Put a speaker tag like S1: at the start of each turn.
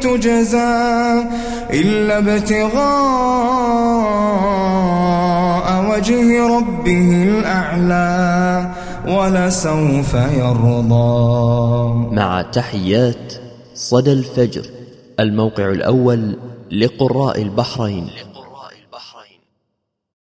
S1: تجزى إلا ابتغاء وجه ربه الأعلى ولسوف يرضى.
S2: مع تحيات صدى الفجر الموقع الأول لقراء البحرين.